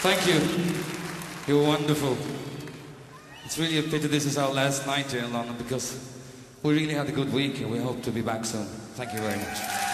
Thank you. You're wonderful. It's really a pity this is our last night here in London because we really had a good week and we hope to be back soon. Thank you very much.